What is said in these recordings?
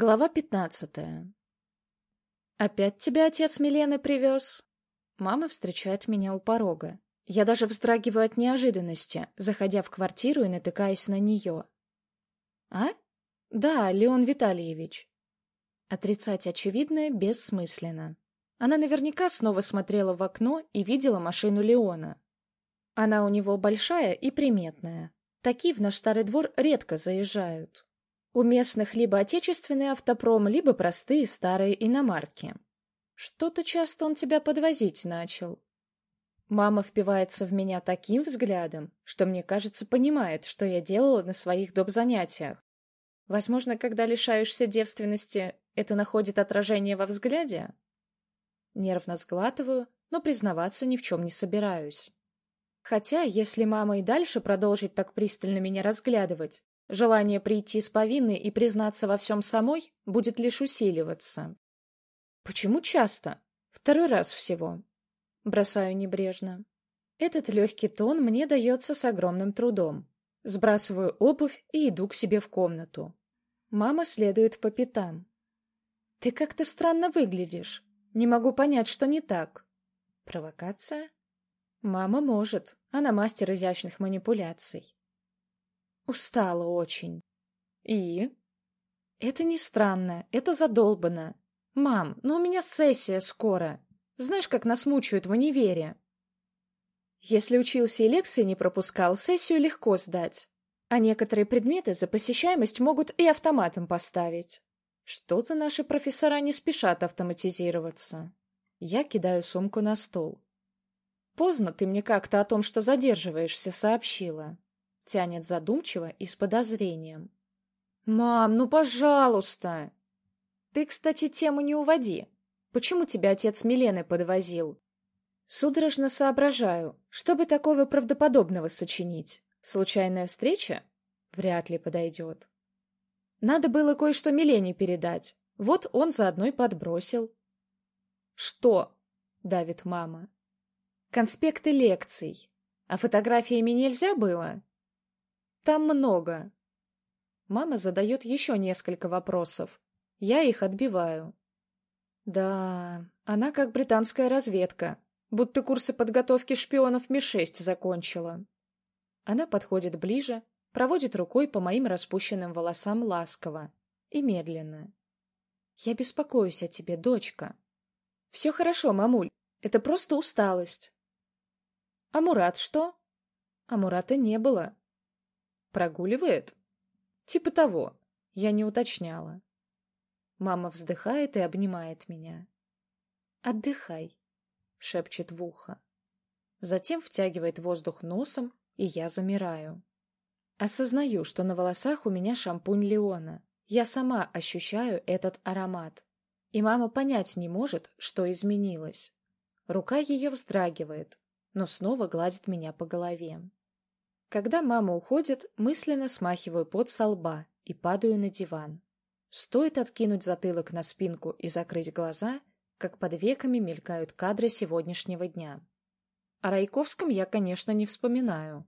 Глава пятнадцатая. «Опять тебя отец Милены привез?» Мама встречает меня у порога. Я даже вздрагиваю от неожиданности, заходя в квартиру и натыкаясь на нее. «А? Да, Леон Витальевич». Отрицать очевидное бессмысленно. Она наверняка снова смотрела в окно и видела машину Леона. Она у него большая и приметная. Такие в наш старый двор редко заезжают. У местных либо отечественный автопром, либо простые старые иномарки. Что-то часто он тебя подвозить начал. Мама впивается в меня таким взглядом, что мне кажется, понимает, что я делала на своих доп. занятиях. Возможно, когда лишаешься девственности, это находит отражение во взгляде? Нервно сглатываю, но признаваться ни в чем не собираюсь. Хотя, если мама и дальше продолжит так пристально меня разглядывать, Желание прийти с повинной и признаться во всем самой будет лишь усиливаться. Почему часто? Второй раз всего. Бросаю небрежно. Этот легкий тон мне дается с огромным трудом. Сбрасываю обувь и иду к себе в комнату. Мама следует по пятам. «Ты как-то странно выглядишь. Не могу понять, что не так». «Провокация?» «Мама может. Она мастер изящных манипуляций. Устала очень. И? Это не странно, это задолбано. Мам, ну у меня сессия скоро. Знаешь, как нас мучают в универе? Если учился и лекции не пропускал, сессию легко сдать. А некоторые предметы за посещаемость могут и автоматом поставить. Что-то наши профессора не спешат автоматизироваться. Я кидаю сумку на стол. Поздно ты мне как-то о том, что задерживаешься, сообщила. Тянет задумчиво и с подозрением. «Мам, ну пожалуйста!» «Ты, кстати, тему не уводи. Почему тебя отец Милены подвозил?» Судорожно соображаю, что бы такого правдоподобного сочинить. Случайная встреча? Вряд ли подойдет. Надо было кое-что Милене передать. Вот он заодно и подбросил. «Что?» — давит мама. «Конспекты лекций. А фотографиями нельзя было?» Там много. Мама задает еще несколько вопросов. Я их отбиваю. Да, она как британская разведка, будто курсы подготовки шпионов Ми-6 закончила. Она подходит ближе, проводит рукой по моим распущенным волосам ласково и медленно. Я беспокоюсь о тебе, дочка. Все хорошо, мамуль, это просто усталость. А Мурат что? А Мурата не было. Прогуливает? Типа того. Я не уточняла. Мама вздыхает и обнимает меня. «Отдыхай», — шепчет в ухо. Затем втягивает воздух носом, и я замираю. Осознаю, что на волосах у меня шампунь Леона. Я сама ощущаю этот аромат. И мама понять не может, что изменилось. Рука ее вздрагивает, но снова гладит меня по голове. Когда мама уходит, мысленно смахиваю пот со лба и падаю на диван. Стоит откинуть затылок на спинку и закрыть глаза, как под веками мелькают кадры сегодняшнего дня. О Райковском я, конечно, не вспоминаю.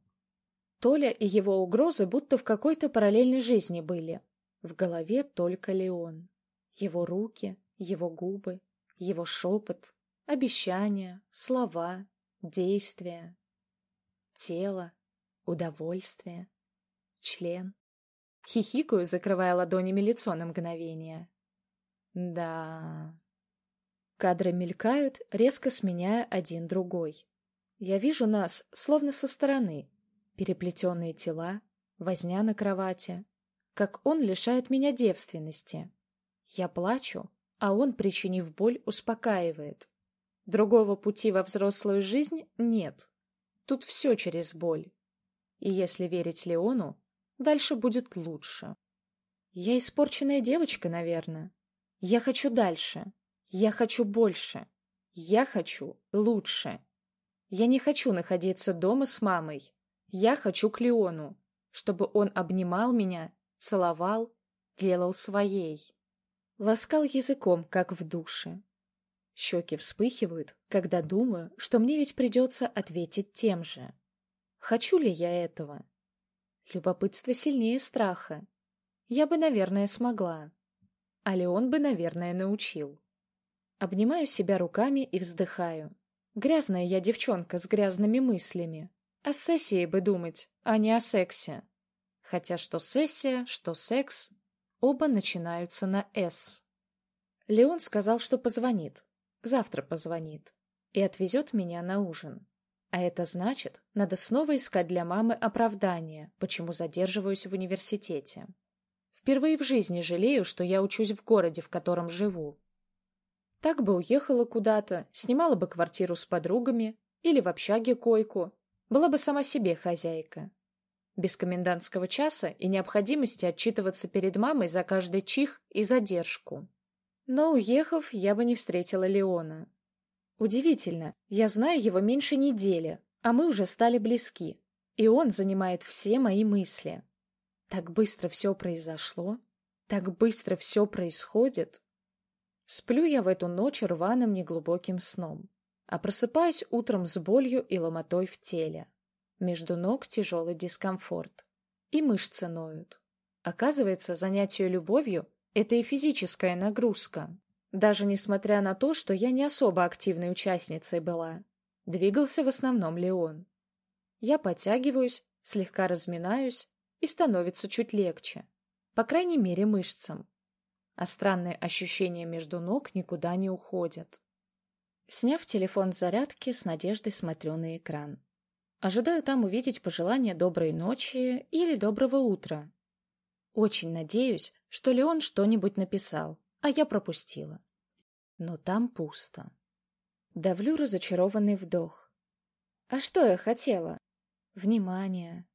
Толя и его угрозы будто в какой-то параллельной жизни были. В голове только Леон. Его руки, его губы, его шепот, обещания, слова, действия, тело, удовольствие, член. Хихикаю, закрывая ладонями лицо на мгновение. Да. Кадры мелькают, резко сменяя один другой. Я вижу нас, словно со стороны. Переплетенные тела, возня на кровати. Как он лишает меня девственности. Я плачу, а он, причинив боль, успокаивает. Другого пути во взрослую жизнь нет. Тут все через боль. И если верить Леону, дальше будет лучше. Я испорченная девочка, наверное. Я хочу дальше. Я хочу больше. Я хочу лучше. Я не хочу находиться дома с мамой. Я хочу к Леону, чтобы он обнимал меня, целовал, делал своей. Ласкал языком, как в душе. Щеки вспыхивают, когда думаю, что мне ведь придется ответить тем же. Хочу ли я этого? Любопытство сильнее страха. Я бы, наверное, смогла. а Леон бы, наверное, научил. Обнимаю себя руками и вздыхаю. Грязная я девчонка с грязными мыслями. О сессии бы думать, а не о сексе. Хотя что сессия, что секс, оба начинаются на «С». Леон сказал, что позвонит. Завтра позвонит. И отвезет меня на ужин. А это значит, надо снова искать для мамы оправдание, почему задерживаюсь в университете. Впервые в жизни жалею, что я учусь в городе, в котором живу. Так бы уехала куда-то, снимала бы квартиру с подругами или в общаге койку, была бы сама себе хозяйка. Без комендантского часа и необходимости отчитываться перед мамой за каждый чих и задержку. Но, уехав, я бы не встретила Леона. Удивительно, я знаю его меньше недели, а мы уже стали близки, и он занимает все мои мысли. Так быстро все произошло, так быстро все происходит. Сплю я в эту ночь рваным неглубоким сном, а просыпаюсь утром с болью и ломотой в теле. Между ног тяжелый дискомфорт. И мышцы ноют. Оказывается, занятие любовью — это и физическая нагрузка. Даже несмотря на то, что я не особо активной участницей была. Двигался в основном Леон. Я подтягиваюсь, слегка разминаюсь, и становится чуть легче. По крайней мере, мышцам. А странные ощущения между ног никуда не уходят. Сняв телефон с зарядки, с надеждой смотрю на экран. Ожидаю там увидеть пожелание доброй ночи или доброго утра. Очень надеюсь, что Леон что-нибудь написал, а я пропустила. Но там пусто. Давлю разочарованный вдох. А что я хотела? Внимание.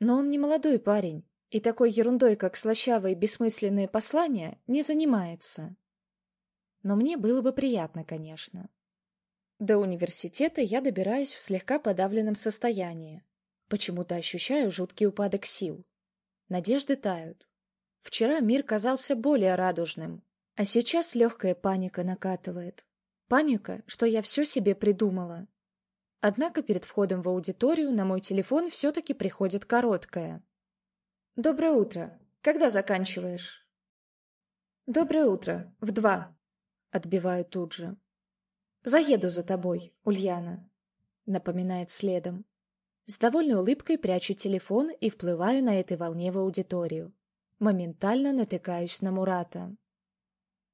Но он не молодой парень, и такой ерундой, как слащавые бессмысленные послания, не занимается. Но мне было бы приятно, конечно. До университета я добираюсь в слегка подавленном состоянии. Почему-то ощущаю жуткий упадок сил. Надежды тают. Вчера мир казался более радужным, а сейчас легкая паника накатывает. Паника, что я все себе придумала. Однако перед входом в аудиторию на мой телефон все-таки приходит короткое. «Доброе утро. Когда заканчиваешь?» «Доброе утро. В два». Отбиваю тут же. «Заеду за тобой, Ульяна», — напоминает следом. С довольной улыбкой прячу телефон и вплываю на этой волне в аудиторию. Моментально натыкаюсь на Мурата.